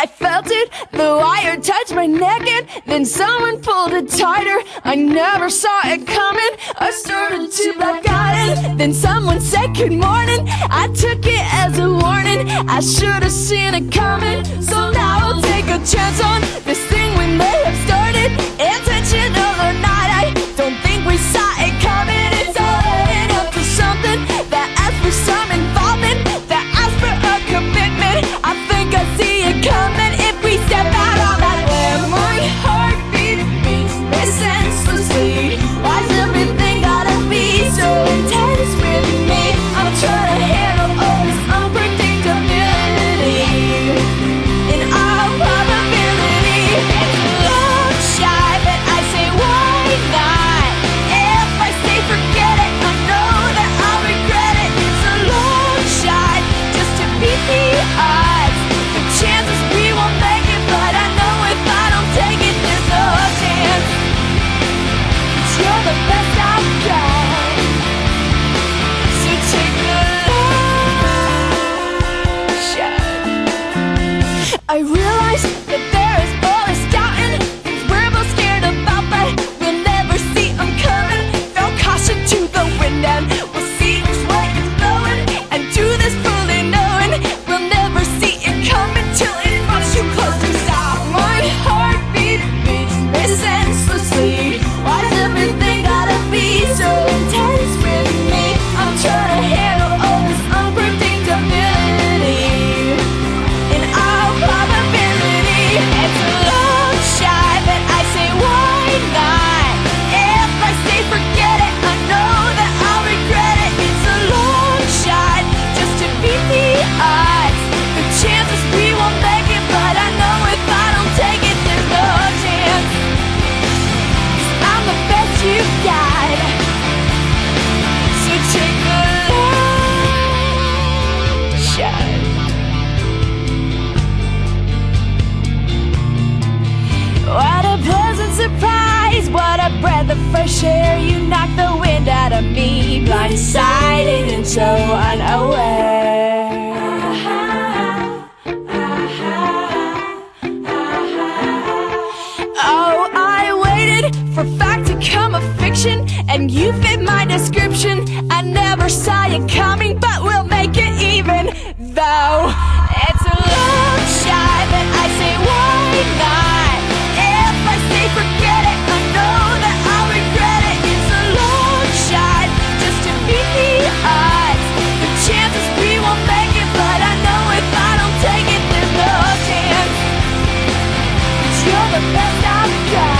I felt it, the wire touched my neck and then someone pulled it tighter. I never saw it coming. I started to black out it. Then someone said good morning. I took it as a warning. I should have seen it coming. So now I'll take a chance on this thing we may have started. I realized that fresh air, you knock the wind out of me, blindsided and so unaware. Oh, I waited for fact to come a fiction, and you fit my description. I never saw you coming, but. Let's I've